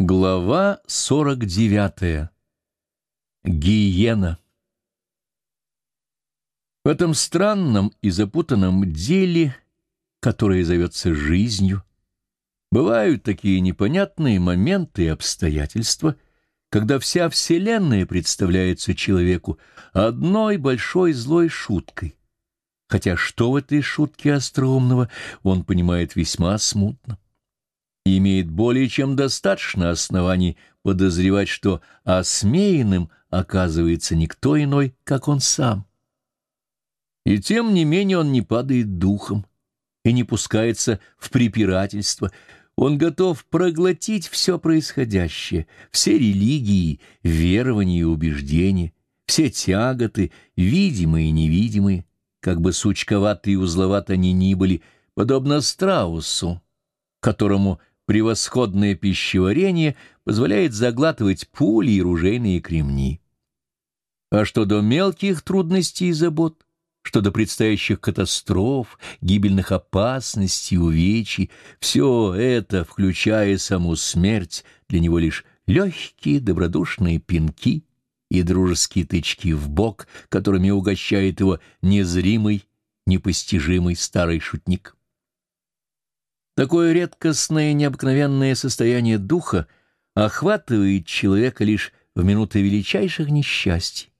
Глава 49. Гиена. В этом странном и запутанном деле, которое зовется жизнью, бывают такие непонятные моменты и обстоятельства, когда вся Вселенная представляется человеку одной большой злой шуткой, хотя что в этой шутке остроумного он понимает весьма смутно имеет более чем достаточно оснований подозревать, что осмеянным оказывается никто иной, как он сам. И тем не менее он не падает духом и не пускается в препирательство, он готов проглотить все происходящее, все религии, верования и убеждения, все тяготы, видимые и невидимые, как бы сучковатые и узловато они ни были, подобно страусу, которому превосходное пищеварение позволяет заглатывать пули и ружейные кремни. А что до мелких трудностей и забот, что до предстоящих катастроф, гибельных опасностей, увечий, все это, включая саму смерть, для него лишь легкие добродушные пинки и дружеские тычки в бок, которыми угощает его незримый, непостижимый старый шутник. Такое редкостное необыкновенное состояние духа охватывает человека лишь в минуты величайших несчастий.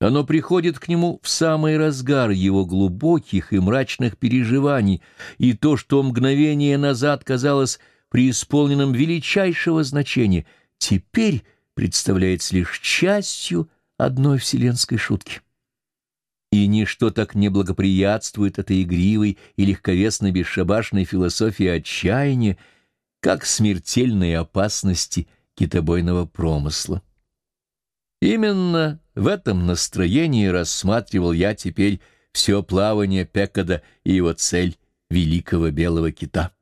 Оно приходит к нему в самый разгар его глубоких и мрачных переживаний, и то, что мгновение назад казалось преисполненным величайшего значения, теперь представляется лишь частью одной вселенской шутки и ничто так не благоприятствует этой игривой и легковесной бесшабашной философии отчаяния, как смертельные опасности китобойного промысла. Именно в этом настроении рассматривал я теперь все плавание Пекада и его цель — великого белого кита.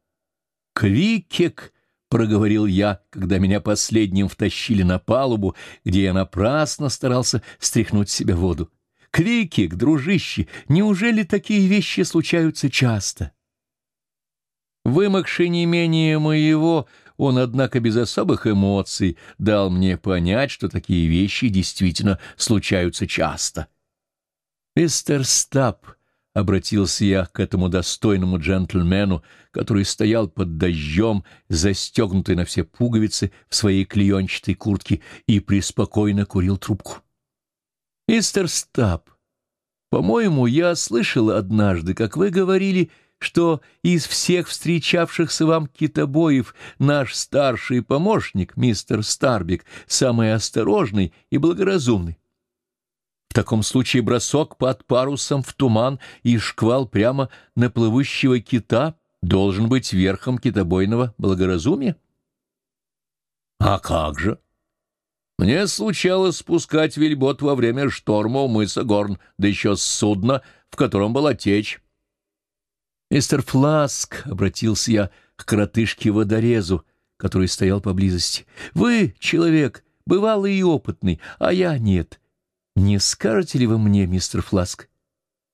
«Квикек!» — проговорил я, когда меня последним втащили на палубу, где я напрасно старался стряхнуть с себя воду. Квикик, дружище, неужели такие вещи случаются часто? Вымокший не менее моего, он, однако, без особых эмоций дал мне понять, что такие вещи действительно случаются часто. «Мистер Стаб», — обратился я к этому достойному джентльмену, который стоял под дождем, застегнутый на все пуговицы в своей клеенчатой куртке, и преспокойно курил трубку. «Мистер Стаб, по-моему, я слышал однажды, как вы говорили, что из всех встречавшихся вам китобоев наш старший помощник, мистер Старбик, самый осторожный и благоразумный. В таком случае бросок под парусом в туман и шквал прямо на плывущего кита должен быть верхом китобойного благоразумия? А как же? Мне случалось спускать вельбот во время шторма у мыса Горн, да еще с судна, в котором была течь. «Мистер Фласк», — обратился я к коротышке-водорезу, который стоял поблизости, — «вы, человек, бывалый и опытный, а я нет. Не скажете ли вы мне, мистер Фласк,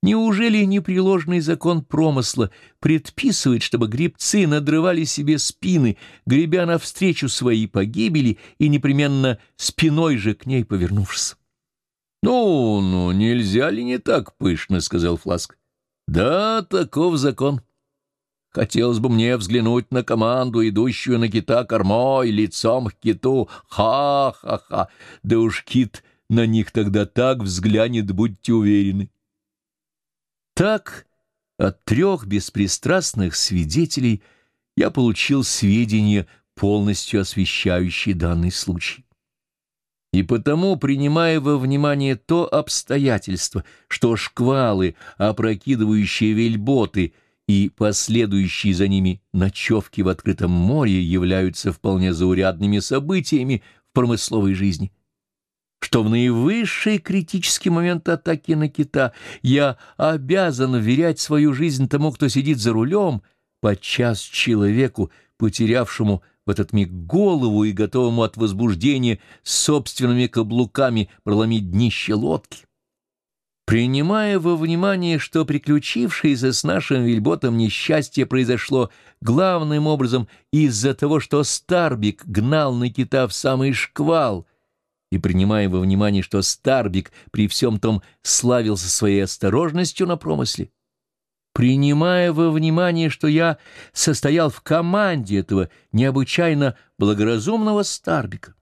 Неужели непреложный закон промысла предписывает, чтобы грибцы надрывали себе спины, гребя навстречу своей погибели и непременно спиной же к ней повернувшись? — Ну, ну, нельзя ли не так пышно, — сказал Фласк. — Да, таков закон. Хотелось бы мне взглянуть на команду, идущую на кита кормой, лицом к киту. Ха-ха-ха! Да уж кит на них тогда так взглянет, будьте уверены. Так, от трех беспристрастных свидетелей я получил сведения, полностью освещающие данный случай. И потому, принимая во внимание то обстоятельство, что шквалы, опрокидывающие вельботы и последующие за ними ночевки в открытом море являются вполне заурядными событиями в промысловой жизни, что в наивысший критический момент атаки на кита я обязан вверять свою жизнь тому, кто сидит за рулем, подчас человеку, потерявшему в этот миг голову и готовому от возбуждения собственными каблуками проломить днище лодки. Принимая во внимание, что приключившееся с нашим вельботом несчастье произошло главным образом из-за того, что Старбик гнал на кита в самый шквал, и принимая во внимание, что Старбик при всем том славился своей осторожностью на промысле, принимая во внимание, что я состоял в команде этого необычайно благоразумного Старбика,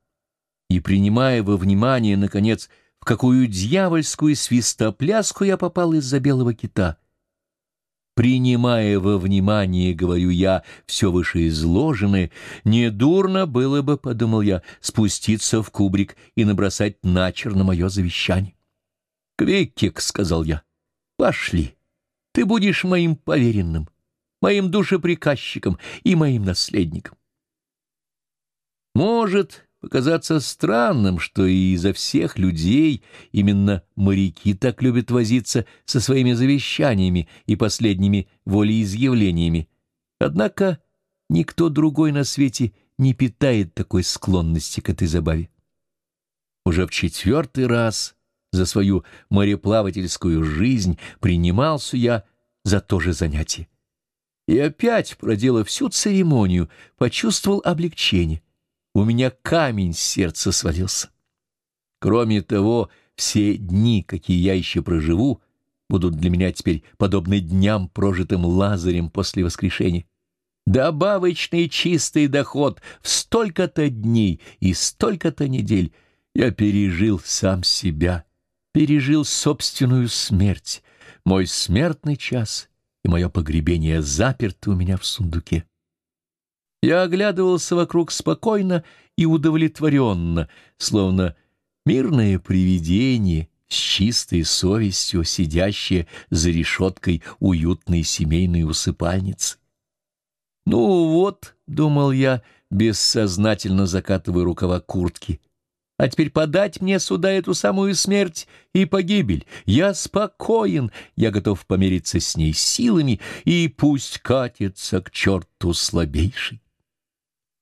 и принимая во внимание, наконец, в какую дьявольскую свистопляску я попал из-за белого кита. Принимая во внимание, говорю я, все вышеизложенное, недурно было бы, подумал я, спуститься в кубрик и набросать начерно мое завещание. «Квикик», — сказал я, — «пошли, ты будешь моим поверенным, моим душеприказчиком и моим наследником». Может, показаться странным, что и изо всех людей именно моряки так любят возиться со своими завещаниями и последними волеизъявлениями. Однако никто другой на свете не питает такой склонности к этой забаве. Уже в четвертый раз за свою мореплавательскую жизнь принимался я за то же занятие. И опять, проделав всю церемонию, почувствовал облегчение — у меня камень с сердца свалился. Кроме того, все дни, какие я еще проживу, будут для меня теперь подобны дням, прожитым Лазарем после воскрешения. Добавочный чистый доход в столько-то дней и столько-то недель я пережил сам себя, пережил собственную смерть, мой смертный час и мое погребение заперты у меня в сундуке. Я оглядывался вокруг спокойно и удовлетворенно, словно мирное привидение с чистой совестью, сидящее за решеткой уютной семейной усыпальницы. «Ну вот», — думал я, бессознательно закатывая рукава куртки, — «а теперь подать мне сюда эту самую смерть и погибель. Я спокоен, я готов помериться с ней силами, и пусть катится к черту слабейший».